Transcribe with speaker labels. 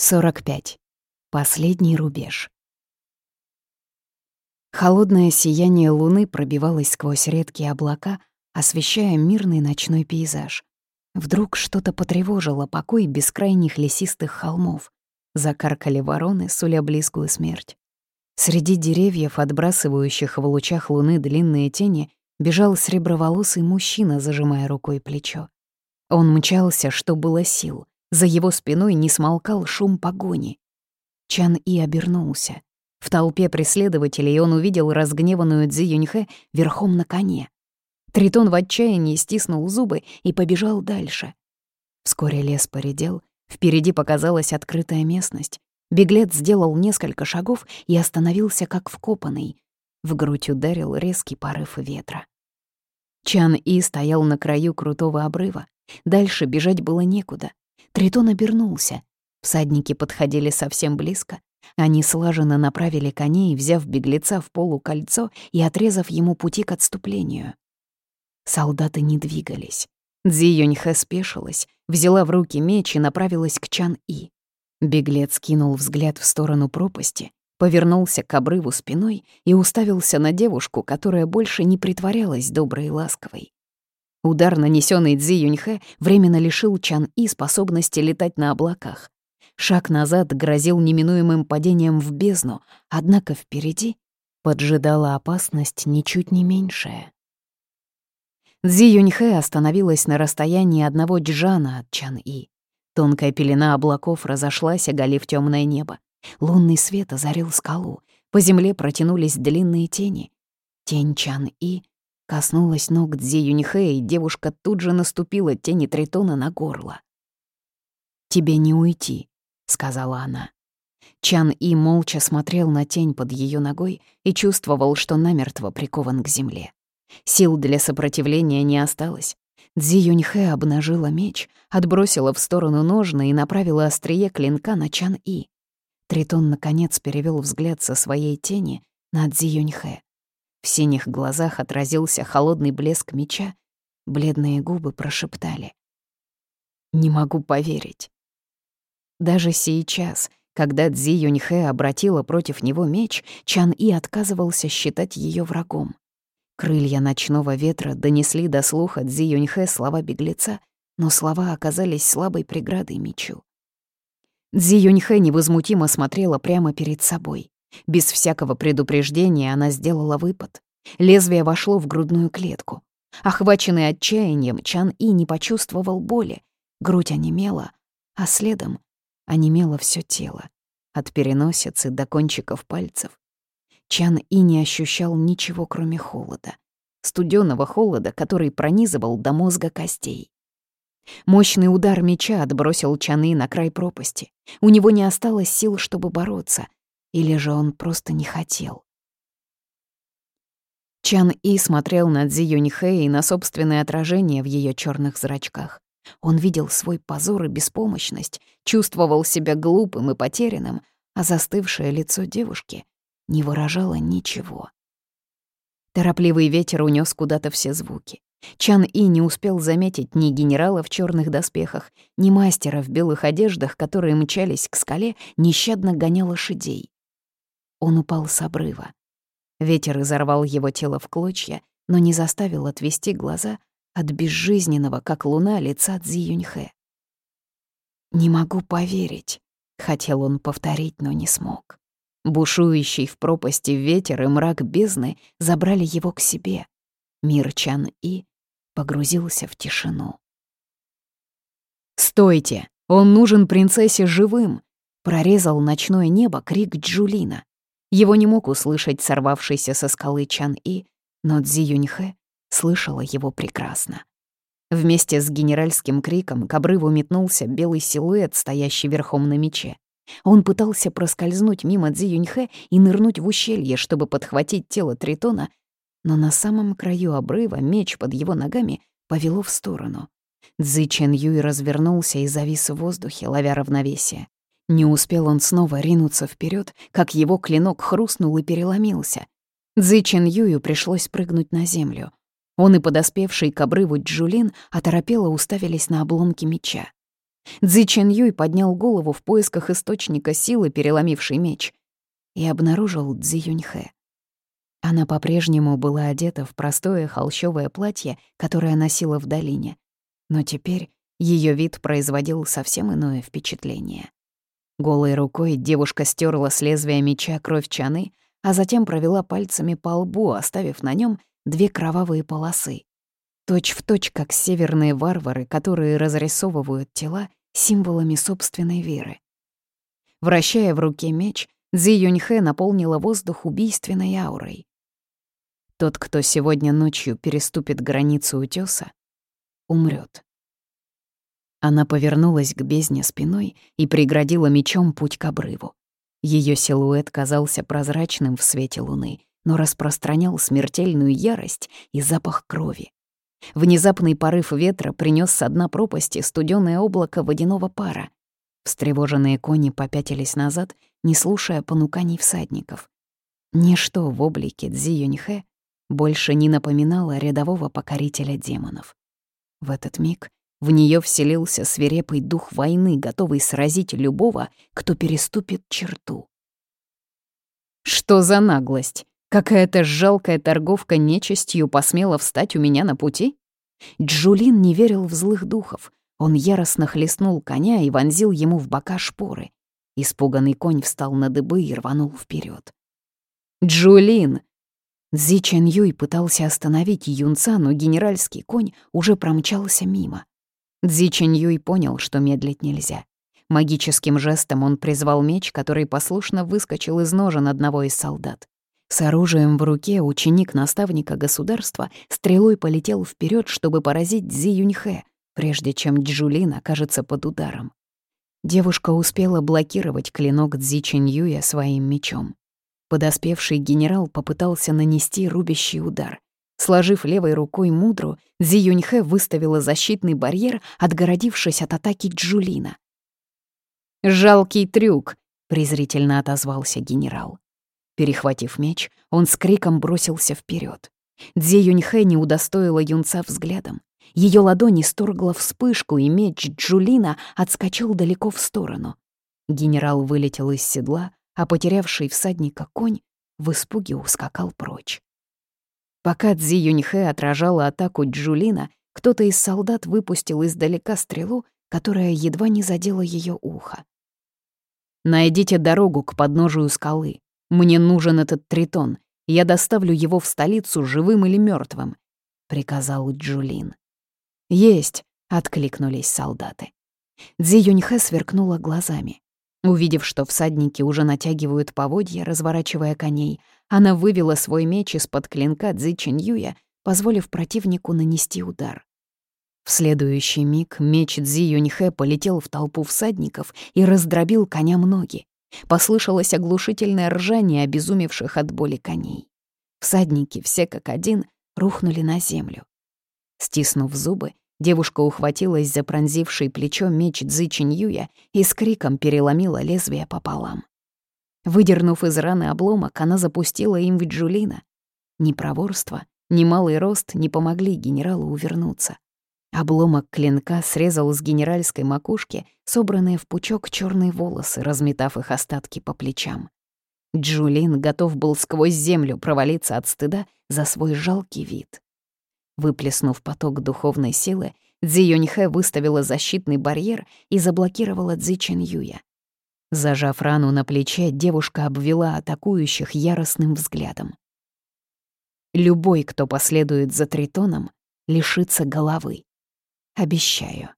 Speaker 1: 45. Последний рубеж. Холодное сияние луны пробивалось сквозь редкие облака, освещая мирный ночной пейзаж. Вдруг что-то потревожило покой бескрайних лесистых холмов. Закаркали вороны, суля близкую смерть. Среди деревьев, отбрасывающих в лучах луны длинные тени, бежал среброволосый мужчина, зажимая рукой плечо. Он мчался, что было сил. За его спиной не смолкал шум погони. Чан И обернулся. В толпе преследователей он увидел разгневанную Цзи Юньхэ верхом на коне. Тритон в отчаянии стиснул зубы и побежал дальше. Вскоре лес поредел, впереди показалась открытая местность. Беглец сделал несколько шагов и остановился как вкопанный. В грудь ударил резкий порыв ветра. Чан И стоял на краю крутого обрыва. Дальше бежать было некуда. Тритон обернулся. Всадники подходили совсем близко. Они слаженно направили коней, взяв беглеца в полукольцо и отрезав ему пути к отступлению. Солдаты не двигались. Дзи Юньхэ спешилась, взяла в руки меч и направилась к Чан-И. Беглец кинул взгляд в сторону пропасти, повернулся к обрыву спиной и уставился на девушку, которая больше не притворялась доброй и ласковой. Удар, нанесенный Цзи Юньхэ, временно лишил Чан И способности летать на облаках. Шаг назад грозил неминуемым падением в бездну, однако впереди поджидала опасность ничуть не меньшая. Цзи Юньхэ остановилась на расстоянии одного джана от Чан И. Тонкая пелена облаков разошлась, оголив темное небо. Лунный свет озарил скалу. По земле протянулись длинные тени. Тень Чан И Коснулась ног Дзи Юньхэ, и девушка тут же наступила тени Тритона на горло. «Тебе не уйти», — сказала она. Чан И молча смотрел на тень под ее ногой и чувствовал, что намертво прикован к земле. Сил для сопротивления не осталось. Дзи Юньхэ обнажила меч, отбросила в сторону ножны и направила острие клинка на Чан И. Тритон, наконец, перевел взгляд со своей тени на Дзи Юньхэ. В синих глазах отразился холодный блеск меча, бледные губы прошептали. «Не могу поверить». Даже сейчас, когда Цзи Юньхэ обратила против него меч, Чан И отказывался считать ее врагом. Крылья ночного ветра донесли до слуха Цзи Юньхэ слова беглеца, но слова оказались слабой преградой мечу. Цзи Юньхэ невозмутимо смотрела прямо перед собой. Без всякого предупреждения она сделала выпад. Лезвие вошло в грудную клетку. Охваченный отчаянием, Чан И не почувствовал боли. Грудь онемела, а следом онемело все тело. От переносицы до кончиков пальцев. Чан И не ощущал ничего, кроме холода. Студённого холода, который пронизывал до мозга костей. Мощный удар меча отбросил Чаны на край пропасти. У него не осталось сил, чтобы бороться. Или же он просто не хотел? Чан И смотрел на Цзи Юньхэ и на собственное отражение в ее черных зрачках. Он видел свой позор и беспомощность, чувствовал себя глупым и потерянным, а застывшее лицо девушки не выражало ничего. Торопливый ветер унес куда-то все звуки. Чан И не успел заметить ни генерала в черных доспехах, ни мастера в белых одеждах, которые мчались к скале, нещадно гоня лошадей. Он упал с обрыва. Ветер изорвал его тело в клочья, но не заставил отвести глаза от безжизненного, как луна, лица Цзи Юньхэ. «Не могу поверить», — хотел он повторить, но не смог. Бушующий в пропасти ветер и мрак бездны забрали его к себе. Мир Чан И погрузился в тишину. «Стойте! Он нужен принцессе живым!» — прорезал ночное небо крик Джулина. Его не мог услышать сорвавшийся со скалы Чан-И, но Цзи Юньхэ слышала его прекрасно. Вместе с генеральским криком к обрыву метнулся белый силуэт, стоящий верхом на мече. Он пытался проскользнуть мимо Цзи Юньхэ и нырнуть в ущелье, чтобы подхватить тело Тритона, но на самом краю обрыва меч под его ногами повело в сторону. Цзи Чен Юй развернулся и завис в воздухе, ловя равновесие. Не успел он снова ринуться вперед, как его клинок хрустнул и переломился. Цзи Чен Юю пришлось прыгнуть на землю. Он и подоспевший к обрыву Джулин оторопело уставились на обломки меча. Цзи Чен Юй поднял голову в поисках источника силы, переломивший меч, и обнаружил Цзи Юньхэ. Она по-прежнему была одета в простое холщовое платье, которое носила в долине, но теперь ее вид производил совсем иное впечатление. Голой рукой девушка стерла с лезвия меча кровь чаны, а затем провела пальцами по лбу, оставив на нем две кровавые полосы. Точь в точь, как северные варвары, которые разрисовывают тела символами собственной веры. Вращая в руке меч, Цзи Юньхэ наполнила воздух убийственной аурой. Тот, кто сегодня ночью переступит границу утёса, умрет. Она повернулась к бездне спиной и преградила мечом путь к обрыву. Ее силуэт казался прозрачным в свете луны, но распространял смертельную ярость и запах крови. Внезапный порыв ветра принес с дна пропасти студёное облако водяного пара. Встревоженные кони попятились назад, не слушая понуканий всадников. Ничто в облике Цзи Юньхэ больше не напоминало рядового покорителя демонов. В этот миг в нее вселился свирепый дух войны, готовый сразить любого, кто переступит черту. «Что за наглость? Какая-то жалкая торговка нечистью посмела встать у меня на пути?» Джулин не верил в злых духов. Он яростно хлестнул коня и вонзил ему в бока шпоры. Испуганный конь встал на дыбы и рванул вперед. «Джулин!» Зи Чен Юй пытался остановить юнца, но генеральский конь уже промчался мимо. Цзи Юй понял, что медлить нельзя. Магическим жестом он призвал меч, который послушно выскочил из ножен одного из солдат. С оружием в руке ученик наставника государства стрелой полетел вперед, чтобы поразить Цзи Юньхэ, прежде чем Джулин окажется под ударом. Девушка успела блокировать клинок Цзи Юя своим мечом. Подоспевший генерал попытался нанести рубящий удар. Сложив левой рукой мудру, Зи Юньхэ выставила защитный барьер, отгородившись от атаки Джулина. «Жалкий трюк», — презрительно отозвался генерал. Перехватив меч, он с криком бросился вперед. Дзи Юньхэ не удостоила юнца взглядом. Ее ладони сторгла вспышку, и меч Джулина отскочил далеко в сторону. Генерал вылетел из седла, а потерявший всадника конь в испуге ускакал прочь. Пока Цзи Юньхэ отражала атаку Джулина, кто-то из солдат выпустил издалека стрелу, которая едва не задела ее ухо. «Найдите дорогу к подножию скалы. Мне нужен этот тритон. Я доставлю его в столицу живым или мертвым, приказал Джулин. «Есть!» — откликнулись солдаты. Цзи Юньхэ сверкнула глазами. Увидев, что всадники уже натягивают поводья, разворачивая коней, она вывела свой меч из-под клинка Цзи Чиньюя, позволив противнику нанести удар. В следующий миг меч Цзи Юньхэ полетел в толпу всадников и раздробил коням ноги. Послышалось оглушительное ржание обезумевших от боли коней. Всадники, все как один, рухнули на землю. Стиснув зубы, Девушка ухватилась за пронзивший плечо меч Цзы и с криком переломила лезвие пополам. Выдернув из раны обломок, она запустила им в Джулина. Ни проворство, ни малый рост не помогли генералу увернуться. Обломок клинка срезал с генеральской макушки собранные в пучок черные волосы, разметав их остатки по плечам. Джулин готов был сквозь землю провалиться от стыда за свой жалкий вид. Выплеснув поток духовной силы, Цзи Юньхэ выставила защитный барьер и заблокировала Цзи Чин Юя. Зажав рану на плече, девушка обвела атакующих яростным взглядом. «Любой, кто последует за Тритоном, лишится головы. Обещаю».